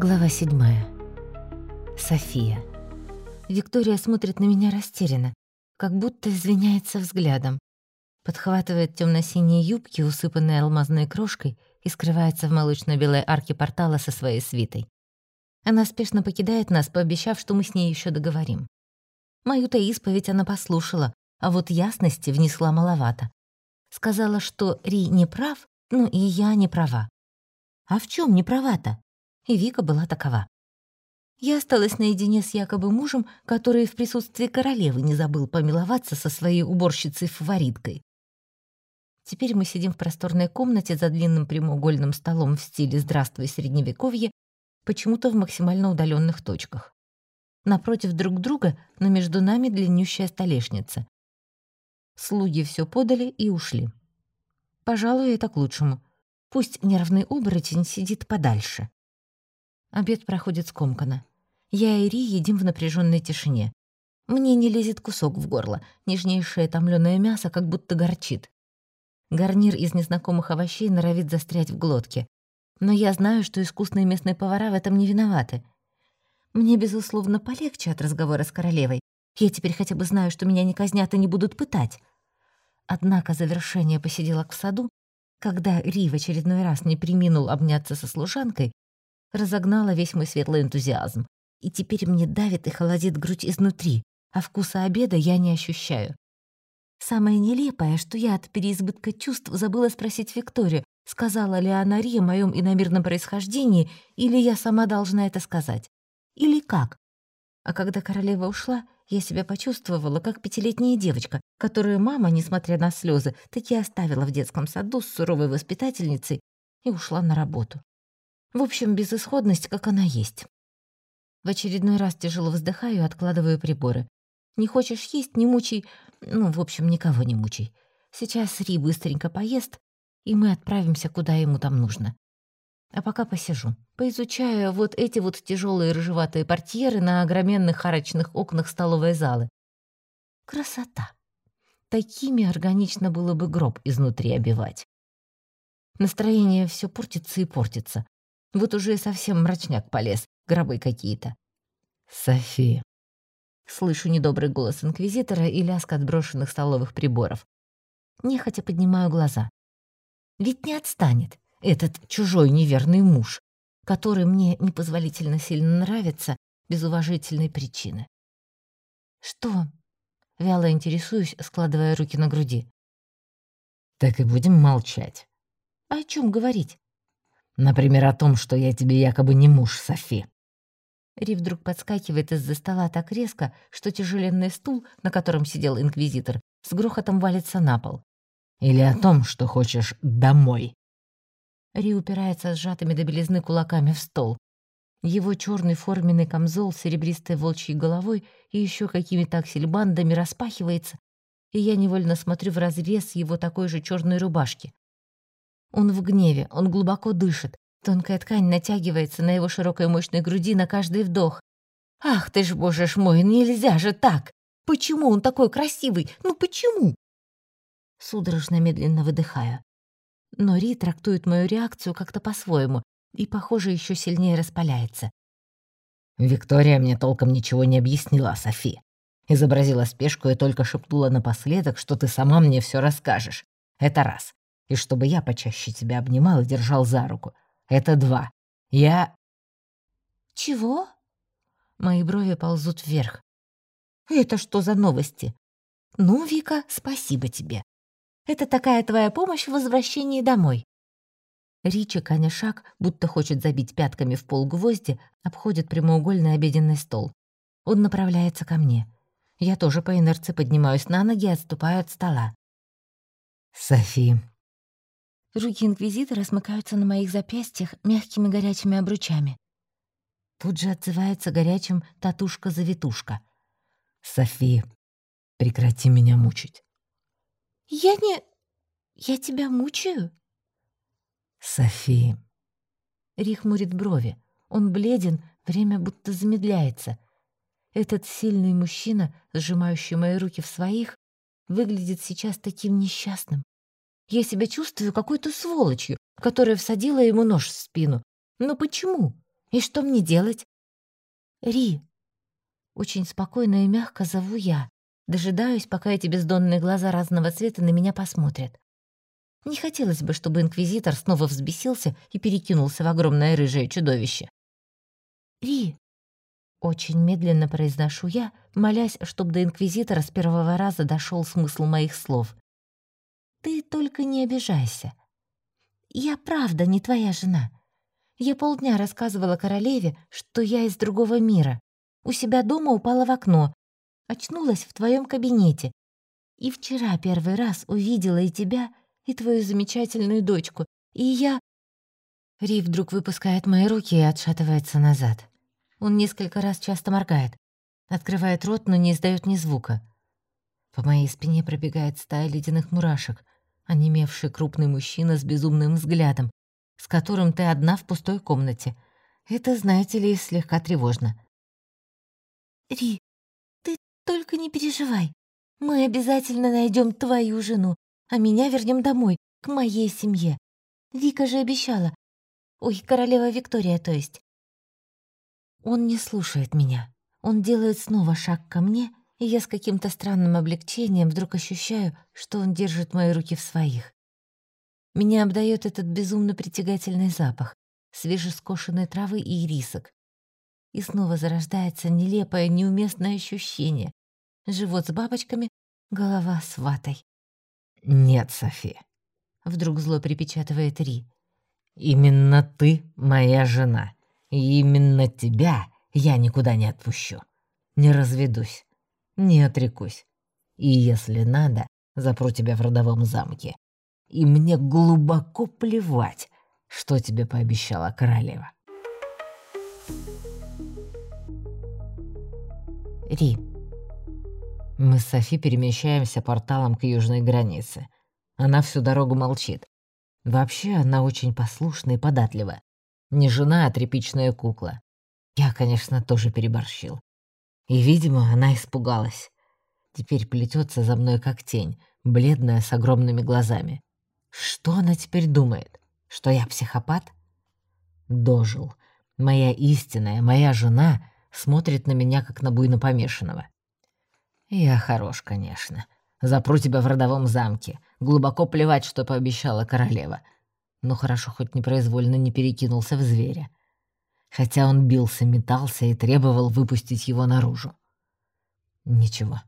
Глава седьмая. София. Виктория смотрит на меня растерянно, как будто извиняется взглядом. Подхватывает темно-синие юбки, усыпанные алмазной крошкой, и скрывается в молочно-белой арке портала со своей свитой. Она спешно покидает нас, пообещав, что мы с ней еще договорим. Мою-то исповедь она послушала, а вот ясности внесла маловато. Сказала, что Ри не прав, ну и я не права. А в чем не права-то? И Вика была такова. Я осталась наедине с якобы мужем, который в присутствии королевы не забыл помиловаться со своей уборщицей-фавориткой. Теперь мы сидим в просторной комнате за длинным прямоугольным столом в стиле «Здравствуй, Средневековье», почему-то в максимально удаленных точках. Напротив друг друга, но между нами длиннющая столешница. Слуги все подали и ушли. Пожалуй, это к лучшему. Пусть нервный оборотень сидит подальше. Обед проходит скомканно. Я и Ри едим в напряженной тишине. Мне не лезет кусок в горло, нежнейшее томлёное мясо как будто горчит. Гарнир из незнакомых овощей норовит застрять в глотке. Но я знаю, что искусные местные повара в этом не виноваты. Мне, безусловно, полегче от разговора с королевой. Я теперь хотя бы знаю, что меня не казнят и не будут пытать. Однако завершение посиделок в саду, когда Ри в очередной раз не приминул обняться со служанкой, разогнала весь мой светлый энтузиазм. И теперь мне давит и холодит грудь изнутри, а вкуса обеда я не ощущаю. Самое нелепое, что я от переизбытка чувств забыла спросить Викторию, сказала ли она Ри о моем иномирном происхождении, или я сама должна это сказать. Или как? А когда королева ушла, я себя почувствовала, как пятилетняя девочка, которую мама, несмотря на слезы, таки оставила в детском саду с суровой воспитательницей и ушла на работу. В общем, безысходность, как она есть. В очередной раз тяжело вздыхаю и откладываю приборы. Не хочешь есть — не мучай. Ну, в общем, никого не мучай. Сейчас Ри быстренько поест, и мы отправимся, куда ему там нужно. А пока посижу, поизучаю вот эти вот тяжелые рыжеватые портьеры на огроменных арочных окнах столовой залы. Красота! Такими органично было бы гроб изнутри обивать. Настроение все портится и портится. Вот уже совсем мрачняк полез, гробы какие-то. «Софи!» Слышу недобрый голос инквизитора и лязг отброшенных столовых приборов. Нехотя поднимаю глаза. Ведь не отстанет этот чужой неверный муж, который мне непозволительно сильно нравится без уважительной причины. «Что?» — вяло интересуюсь, складывая руки на груди. «Так и будем молчать». «О чем говорить?» Например, о том, что я тебе якобы не муж, Софи». Ри вдруг подскакивает из-за стола так резко, что тяжеленный стул, на котором сидел инквизитор, с грохотом валится на пол. «Или о том, что хочешь домой». Ри упирается сжатыми до белизны кулаками в стол. Его черный форменный камзол с серебристой волчьей головой и еще какими-то аксельбандами распахивается, и я невольно смотрю в разрез его такой же черной рубашки. Он в гневе, он глубоко дышит. Тонкая ткань натягивается на его широкой мощной груди на каждый вдох. «Ах ты ж, боже ж мой, нельзя же так! Почему он такой красивый? Ну почему?» Судорожно медленно выдыхаю. Но Ри трактует мою реакцию как-то по-своему и, похоже, еще сильнее распаляется. «Виктория мне толком ничего не объяснила, Софи. Изобразила спешку и только шепнула напоследок, что ты сама мне все расскажешь. Это раз и чтобы я почаще тебя обнимал и держал за руку. Это два. Я...» «Чего?» Мои брови ползут вверх. «Это что за новости?» «Ну, Вика, спасибо тебе. Это такая твоя помощь в возвращении домой». Ричи, коня шаг, будто хочет забить пятками в пол гвозди, обходит прямоугольный обеденный стол. Он направляется ко мне. Я тоже по инерции поднимаюсь на ноги и отступаю от стола. «Софи, Руки Инквизитора смыкаются на моих запястьях мягкими горячими обручами. Тут же отзывается горячим татушка-завитушка. «Софи, прекрати меня мучить». «Я не... Я тебя мучаю?» «Софи...» Рих мурит брови. Он бледен, время будто замедляется. Этот сильный мужчина, сжимающий мои руки в своих, выглядит сейчас таким несчастным. Я себя чувствую какой-то сволочью, которая всадила ему нож в спину. Но почему? И что мне делать? Ри. Очень спокойно и мягко зову я. Дожидаюсь, пока эти бездонные глаза разного цвета на меня посмотрят. Не хотелось бы, чтобы инквизитор снова взбесился и перекинулся в огромное рыжее чудовище. «Ри!» Очень медленно произношу я, молясь, чтобы до инквизитора с первого раза дошел смысл моих слов. «Ты только не обижайся. Я правда не твоя жена. Я полдня рассказывала королеве, что я из другого мира. У себя дома упала в окно, очнулась в твоем кабинете. И вчера первый раз увидела и тебя, и твою замечательную дочку. И я...» Ри вдруг выпускает мои руки и отшатывается назад. Он несколько раз часто моргает, открывает рот, но не издает ни звука. По моей спине пробегает стая ледяных мурашек, онемевший крупный мужчина с безумным взглядом, с которым ты одна в пустой комнате. Это, знаете ли, слегка тревожно. «Ри, ты только не переживай. Мы обязательно найдем твою жену а меня вернем домой, к моей семье. Вика же обещала. Ой, королева Виктория, то есть. Он не слушает меня. Он делает снова шаг ко мне, и я с каким-то странным облегчением вдруг ощущаю, что он держит мои руки в своих. Меня обдает этот безумно притягательный запах свежескошенной травы и ирисок. И снова зарождается нелепое, неуместное ощущение. Живот с бабочками, голова с ватой. «Нет, Софи», — вдруг зло припечатывает Ри. «Именно ты моя жена, и именно тебя я никуда не отпущу. Не разведусь, не отрекусь. И если надо, запру тебя в родовом замке. И мне глубоко плевать, что тебе пообещала королева». Ри. Мы с Софи перемещаемся порталом к южной границе. Она всю дорогу молчит. Вообще, она очень послушна и податлива. Не жена, а тряпичная кукла. Я, конечно, тоже переборщил. И, видимо, она испугалась. Теперь плетется за мной как тень, бледная с огромными глазами. Что она теперь думает? Что я психопат? Дожил. Моя истинная, моя жена смотрит на меня, как на буйно помешанного. «Я хорош, конечно. Запру тебя в родовом замке. Глубоко плевать, что пообещала королева. Но хорошо хоть непроизвольно не перекинулся в зверя. Хотя он бился, метался и требовал выпустить его наружу. Ничего.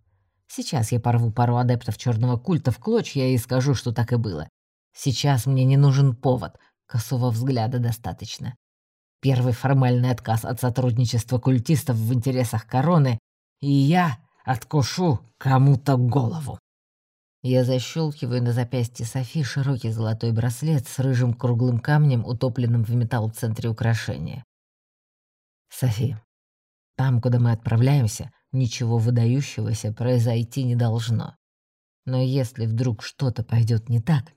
Сейчас я порву пару адептов черного культа в клочья и скажу, что так и было. Сейчас мне не нужен повод, косого взгляда достаточно. Первый формальный отказ от сотрудничества культистов в интересах короны, и я Откушу кому-то голову. Я защелкиваю на запястье Софи широкий золотой браслет с рыжим круглым камнем, утопленным в металл в центре украшения. Софи, там, куда мы отправляемся, ничего выдающегося произойти не должно. Но если вдруг что-то пойдет не так,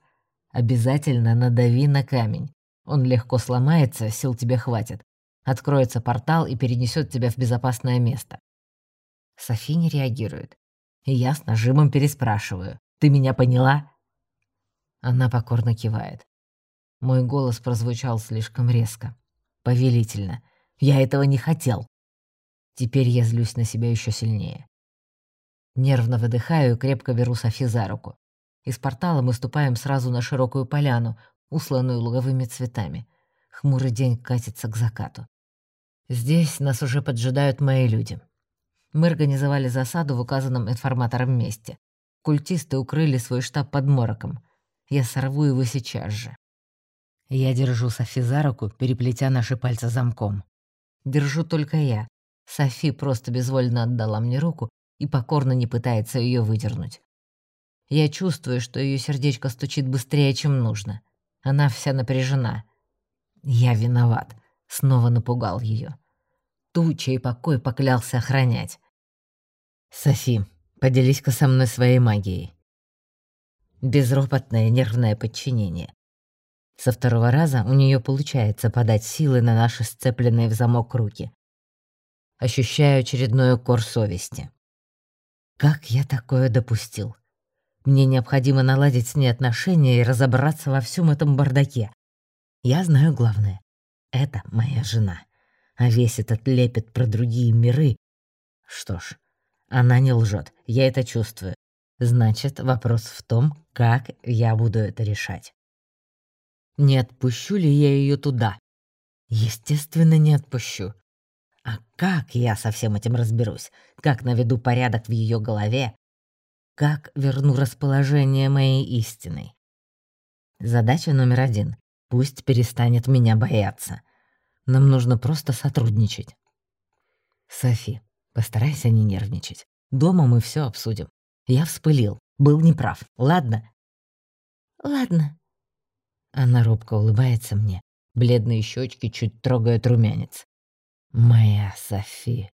обязательно надави на камень. Он легко сломается, сил тебе хватит. Откроется портал и перенесет тебя в безопасное место. Софи не реагирует. И я с нажимом переспрашиваю. «Ты меня поняла?» Она покорно кивает. Мой голос прозвучал слишком резко. Повелительно. Я этого не хотел. Теперь я злюсь на себя еще сильнее. Нервно выдыхаю и крепко беру Софи за руку. Из портала мы ступаем сразу на широкую поляну, усланную луговыми цветами. Хмурый день катится к закату. Здесь нас уже поджидают мои люди. Мы организовали засаду в указанном информатором месте. Культисты укрыли свой штаб под мороком. Я сорву его сейчас же. Я держу Софи за руку, переплетя наши пальцы замком. Держу только я. Софи просто безвольно отдала мне руку и покорно не пытается ее выдернуть. Я чувствую, что ее сердечко стучит быстрее, чем нужно. Она вся напряжена. Я виноват. Снова напугал ее. Туча и покой поклялся охранять. «Софи, поделись-ка со мной своей магией». Безропотное нервное подчинение. Со второго раза у нее получается подать силы на наши сцепленные в замок руки. Ощущаю очередной укор совести. Как я такое допустил? Мне необходимо наладить с ней отношения и разобраться во всем этом бардаке. Я знаю главное. Это моя жена. а весь этот лепет про другие миры... Что ж, она не лжет, я это чувствую. Значит, вопрос в том, как я буду это решать. Не отпущу ли я ее туда? Естественно, не отпущу. А как я со всем этим разберусь? Как наведу порядок в ее голове? Как верну расположение моей истины? Задача номер один. Пусть перестанет меня бояться. Нам нужно просто сотрудничать. Софи, постарайся не нервничать. Дома мы все обсудим. Я вспылил, был неправ. Ладно? Ладно. Она робко улыбается мне. Бледные щечки чуть трогают румянец. Моя Софи.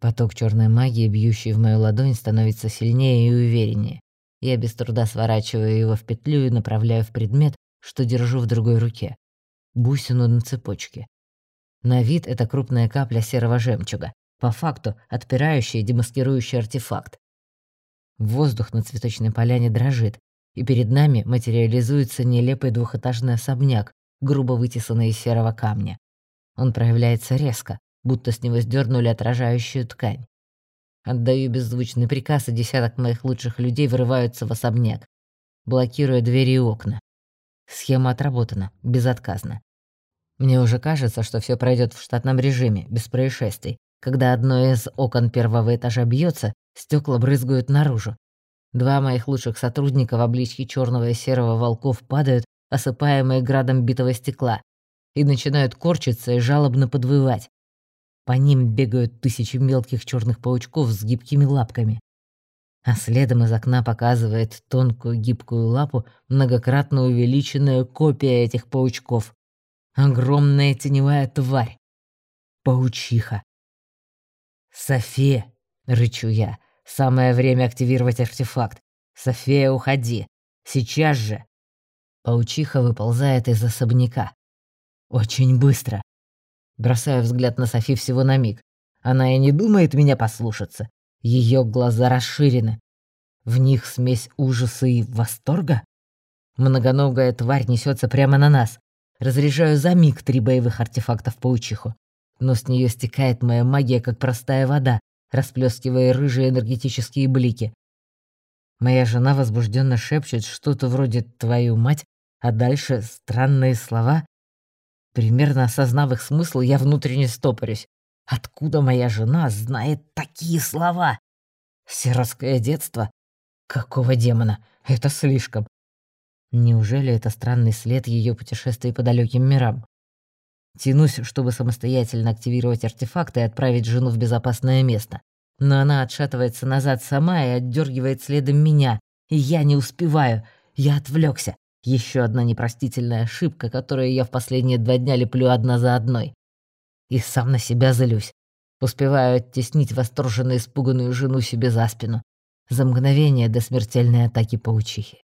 Поток черной магии, бьющий в мою ладонь, становится сильнее и увереннее. Я без труда сворачиваю его в петлю и направляю в предмет, что держу в другой руке. Бусину на цепочке. На вид это крупная капля серого жемчуга, по факту отпирающий и демаскирующий артефакт. Воздух на цветочной поляне дрожит, и перед нами материализуется нелепый двухэтажный особняк, грубо вытесанный из серого камня. Он проявляется резко, будто с него сдернули отражающую ткань. Отдаю беззвучный приказ, и десяток моих лучших людей вырываются в особняк, блокируя двери и окна. Схема отработана, безотказно. Мне уже кажется, что все пройдет в штатном режиме, без происшествий. Когда одно из окон первого этажа бьется, стекла брызгают наружу. Два моих лучших сотрудника в обличье черного и серого волков падают, осыпаемые градом битого стекла, и начинают корчиться и жалобно подвывать. По ним бегают тысячи мелких черных паучков с гибкими лапками. А следом из окна показывает тонкую гибкую лапу многократно увеличенная копия этих паучков. Огромная теневая тварь. Паучиха. «София!» — рычу я. «Самое время активировать артефакт. София, уходи! Сейчас же!» Паучиха выползает из особняка. Очень быстро. Бросаю взгляд на Софи всего на миг. Она и не думает меня послушаться. Ее глаза расширены. В них смесь ужаса и восторга. Многоногая тварь несется прямо на нас. Разряжаю за миг три боевых артефакта в паучиху. Но с нее стекает моя магия, как простая вода, расплескивая рыжие энергетические блики. Моя жена возбужденно шепчет что-то вроде «твою мать», а дальше странные слова, Примерно осознав их смысл, я внутренне стопорюсь. Откуда моя жена знает такие слова? Сиротское детство? Какого демона? Это слишком. Неужели это странный след ее путешествий по далеким мирам? Тянусь, чтобы самостоятельно активировать артефакты и отправить жену в безопасное место. Но она отшатывается назад сама и отдергивает следом меня. И я не успеваю. Я отвлекся. Еще одна непростительная ошибка, которую я в последние два дня леплю одна за одной. И сам на себя злюсь. Успеваю оттеснить восторженно испуганную жену себе за спину. За мгновение до смертельной атаки паучихи.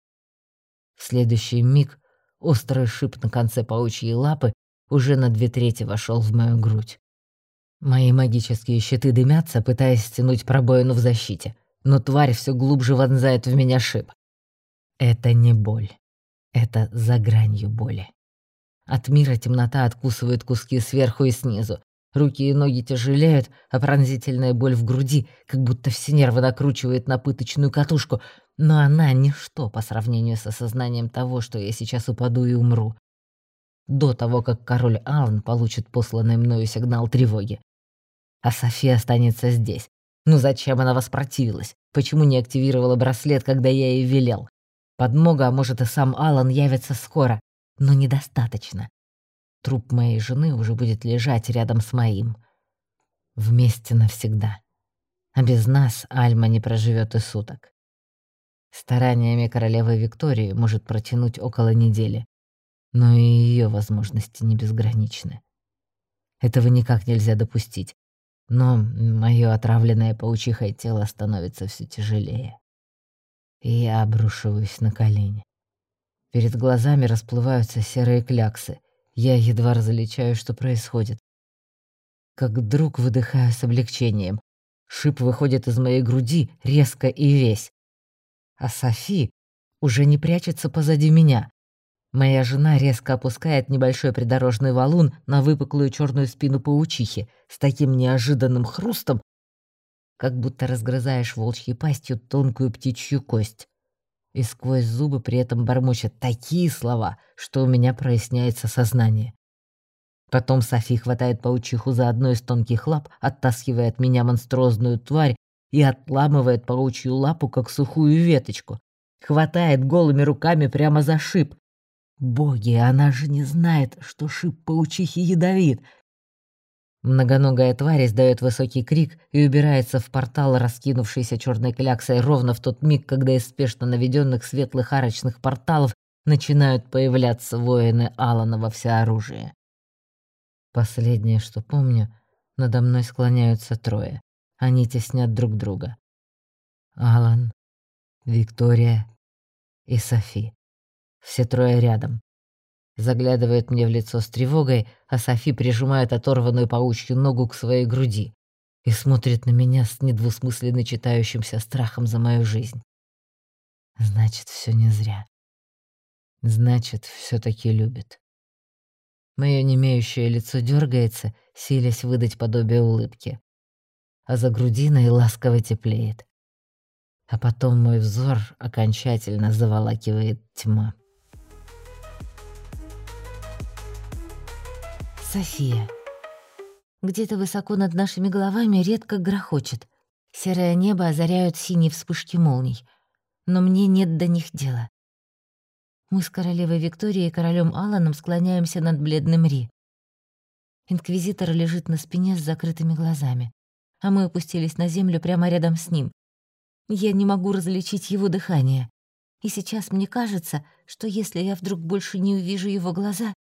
В следующий миг острый шип на конце паучьей лапы уже на две трети вошел в мою грудь. Мои магические щиты дымятся, пытаясь стянуть пробоину в защите, но тварь все глубже вонзает в меня шип. Это не боль. Это за гранью боли. От мира темнота откусывает куски сверху и снизу. Руки и ноги тяжелеют, а пронзительная боль в груди, как будто все нервы накручивает на пыточную катушку, но она ничто по сравнению с осознанием того, что я сейчас упаду и умру. До того, как король Аллан получит посланный мною сигнал тревоги. А София останется здесь. Ну зачем она воспротивилась? Почему не активировала браслет, когда я ей велел? Подмога, а может и сам Алан явится скоро, но недостаточно. Труп моей жены уже будет лежать рядом с моим. Вместе навсегда. А без нас Альма не проживет и суток. Стараниями королевы Виктории может протянуть около недели, но и ее возможности не безграничны. Этого никак нельзя допустить, но мое отравленное паучихой тело становится все тяжелее и я обрушиваюсь на колени. Перед глазами расплываются серые кляксы. Я едва различаю, что происходит. Как вдруг выдыхаю с облегчением. Шип выходит из моей груди резко и весь. А Софи уже не прячется позади меня. Моя жена резко опускает небольшой придорожный валун на выпуклую черную спину паучихи с таким неожиданным хрустом, как будто разгрызаешь волчьей пастью тонкую птичью кость. И сквозь зубы при этом бормочет такие слова, что у меня проясняется сознание. Потом Софи хватает паучиху за одну из тонких лап, оттаскивая от меня монструозную тварь и отламывает паучью лапу, как сухую веточку. Хватает голыми руками прямо за шип, Боги, она же не знает, что шип паучихи ядовит. Многоногая тварь издает высокий крик и убирается в портал, раскинувшийся черной кляксой ровно в тот миг, когда из спешно наведенных светлых арочных порталов начинают появляться воины Алана во всеоружие. Последнее, что помню, надо мной склоняются трое. Они теснят друг друга. Алан, Виктория и Софи. Все трое рядом. Заглядывает мне в лицо с тревогой, а Софи прижимает оторванную паучью ногу к своей груди и смотрит на меня с недвусмысленно читающимся страхом за мою жизнь. Значит, все не зря. Значит, все таки любит. Мое немеющее лицо дергается, силясь выдать подобие улыбки. А за грудиной ласково теплеет. А потом мой взор окончательно заволакивает тьма. София. Где-то высоко над нашими головами редко грохочет. Серое небо озаряют синие вспышки молний. Но мне нет до них дела. Мы с королевой Викторией и королем Алланом склоняемся над бледным Ри. Инквизитор лежит на спине с закрытыми глазами, а мы опустились на землю прямо рядом с ним. Я не могу различить его дыхание. И сейчас мне кажется, что если я вдруг больше не увижу его глаза,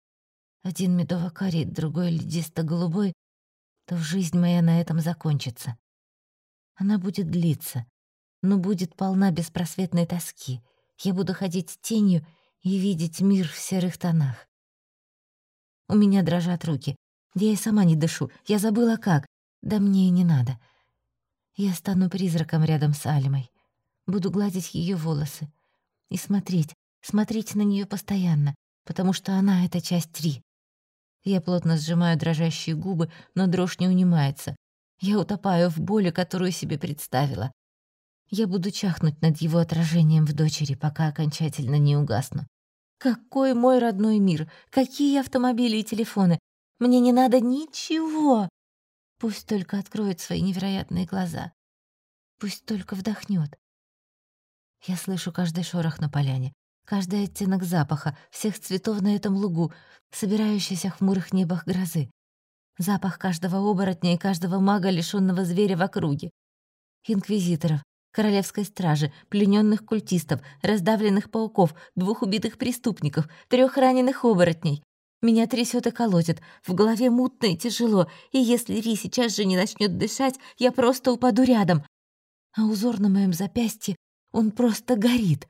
один медово-карий, другой ледисто-голубой, то жизнь моя на этом закончится. Она будет длиться, но будет полна беспросветной тоски. Я буду ходить тенью и видеть мир в серых тонах. У меня дрожат руки. Я и сама не дышу. Я забыла как. Да мне и не надо. Я стану призраком рядом с Альмой. Буду гладить ее волосы. И смотреть, смотреть на нее постоянно, потому что она — это часть Три. Я плотно сжимаю дрожащие губы, но дрожь не унимается. Я утопаю в боли, которую себе представила. Я буду чахнуть над его отражением в дочери, пока окончательно не угасну. Какой мой родной мир! Какие автомобили и телефоны! Мне не надо ничего! Пусть только откроет свои невероятные глаза. Пусть только вдохнет. Я слышу каждый шорох на поляне, каждый оттенок запаха, всех цветов на этом лугу, собирающейся в хмурых небах грозы. Запах каждого оборотня и каждого мага, лишённого зверя в округе. Инквизиторов, королевской стражи, плененных культистов, раздавленных пауков, двух убитых преступников, трех раненых оборотней. Меня трясет и колотит, в голове мутно и тяжело, и если Ри сейчас же не начнет дышать, я просто упаду рядом. А узор на моем запястье, он просто горит.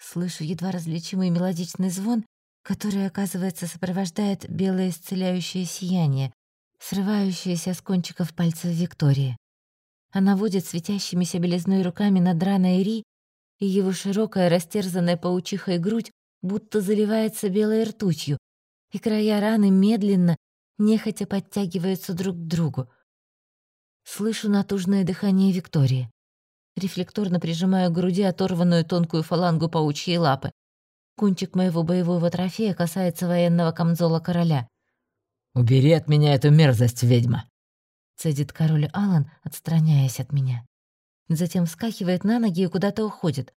Слышу едва различимый мелодичный звон, который, оказывается, сопровождает белое исцеляющее сияние, срывающееся с кончиков пальцев Виктории. Она водит светящимися белизной руками над раной Ри, и его широкая, растерзанная паучихой грудь будто заливается белой ртутью, и края раны медленно, нехотя подтягиваются друг к другу. Слышу натужное дыхание Виктории рефлекторно прижимаю к груди оторванную тонкую фалангу паучьей лапы. Кончик моего боевого трофея касается военного камзола короля. «Убери от меня эту мерзость, ведьма!» Цедит король Алан, отстраняясь от меня. Затем вскакивает на ноги и куда-то уходит.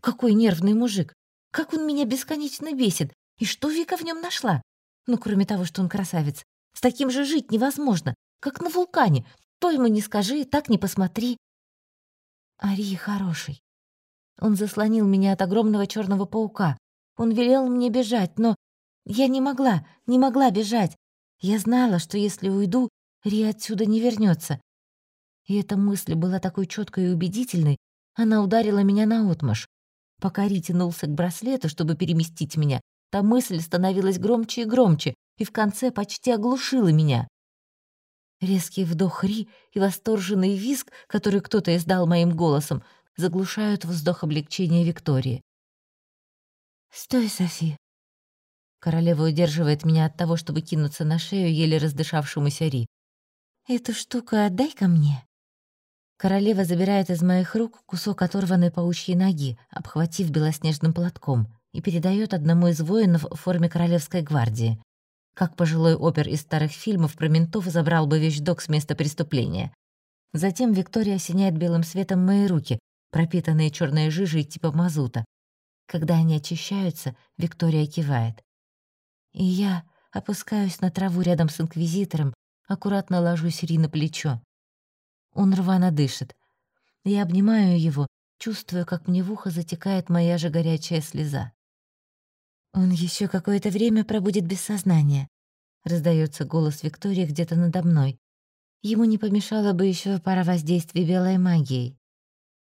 Какой нервный мужик! Как он меня бесконечно бесит! И что Вика в нем нашла? Ну, кроме того, что он красавец. С таким же жить невозможно, как на вулкане. То ему не скажи, так не посмотри. Ари хороший. Он заслонил меня от огромного черного паука. Он велел мне бежать, но я не могла, не могла бежать. Я знала, что если уйду, Ри отсюда не вернется. И эта мысль была такой четкой и убедительной, она ударила меня на отмаш. Пока Ри тянулся к браслету, чтобы переместить меня, та мысль становилась громче и громче, и в конце почти оглушила меня. Резкий вдох Ри и восторженный визг, который кто-то издал моим голосом, заглушают вздох облегчения Виктории. «Стой, Софи, Королева удерживает меня от того, чтобы кинуться на шею еле раздышавшемуся Ри. «Эту штуку отдай ко мне». Королева забирает из моих рук кусок оторванной паучьей ноги, обхватив белоснежным платком, и передает одному из воинов в форме королевской гвардии. Как пожилой опер из старых фильмов про ментов забрал бы вещдок с места преступления. Затем Виктория осеняет белым светом мои руки, пропитанные черной жижей типа мазута. Когда они очищаются, Виктория кивает. И я опускаюсь на траву рядом с инквизитором, аккуратно ложусь Ри на плечо. Он рвано дышит. Я обнимаю его, чувствуя, как мне в ухо затекает моя же горячая слеза. «Он еще какое-то время пробудет без сознания», — раздается голос Виктории где-то надо мной. Ему не помешало бы еще пара воздействий белой магией.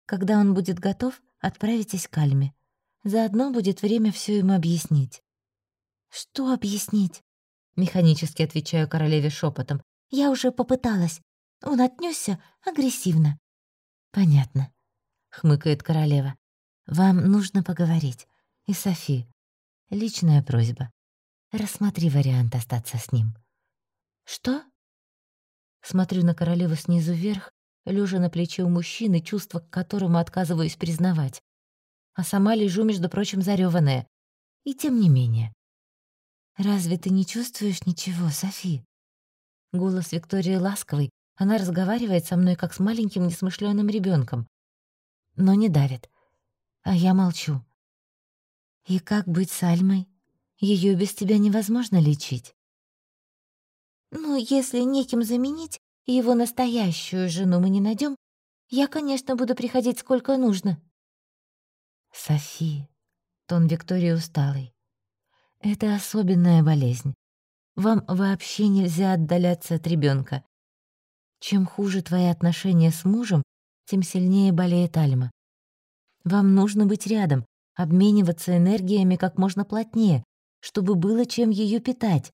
Когда он будет готов, отправитесь к Альме. Заодно будет время все ему объяснить. «Что объяснить?» Механически отвечаю королеве шепотом. «Я уже попыталась. Он отнесся агрессивно». «Понятно», — хмыкает королева. «Вам нужно поговорить. И Софи. Личная просьба. Рассмотри вариант остаться с ним». «Что?» Смотрю на королеву снизу вверх, лежа на плече у мужчины, чувство к которому отказываюсь признавать. А сама лежу, между прочим, зарёванная. И тем не менее. «Разве ты не чувствуешь ничего, Софи?» Голос Виктории ласковый, она разговаривает со мной, как с маленьким несмышленым ребенком, но не давит. А я молчу. «И как быть с Альмой? Ее без тебя невозможно лечить». «Ну, если неким заменить, его настоящую жену мы не найдем, я, конечно, буду приходить сколько нужно». «Софи», — тон Виктории усталый, это особенная болезнь. Вам вообще нельзя отдаляться от ребенка. Чем хуже твои отношения с мужем, тем сильнее болеет Альма. Вам нужно быть рядом, обмениваться энергиями как можно плотнее, чтобы было чем ее питать.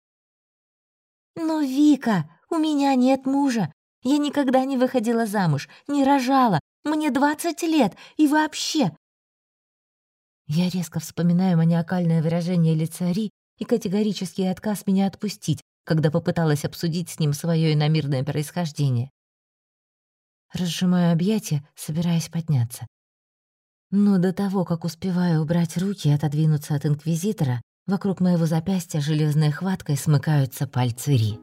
«Но, Вика, у меня нет мужа. Я никогда не выходила замуж, не рожала. Мне 20 лет, и вообще, я резко вспоминаю маниакальное выражение лица Ри и категорический отказ меня отпустить, когда попыталась обсудить с ним свое иномирное происхождение. Разжимаю объятия, собираясь подняться. Но до того, как успеваю убрать руки и отодвинуться от Инквизитора, вокруг моего запястья железной хваткой смыкаются пальцы Ри.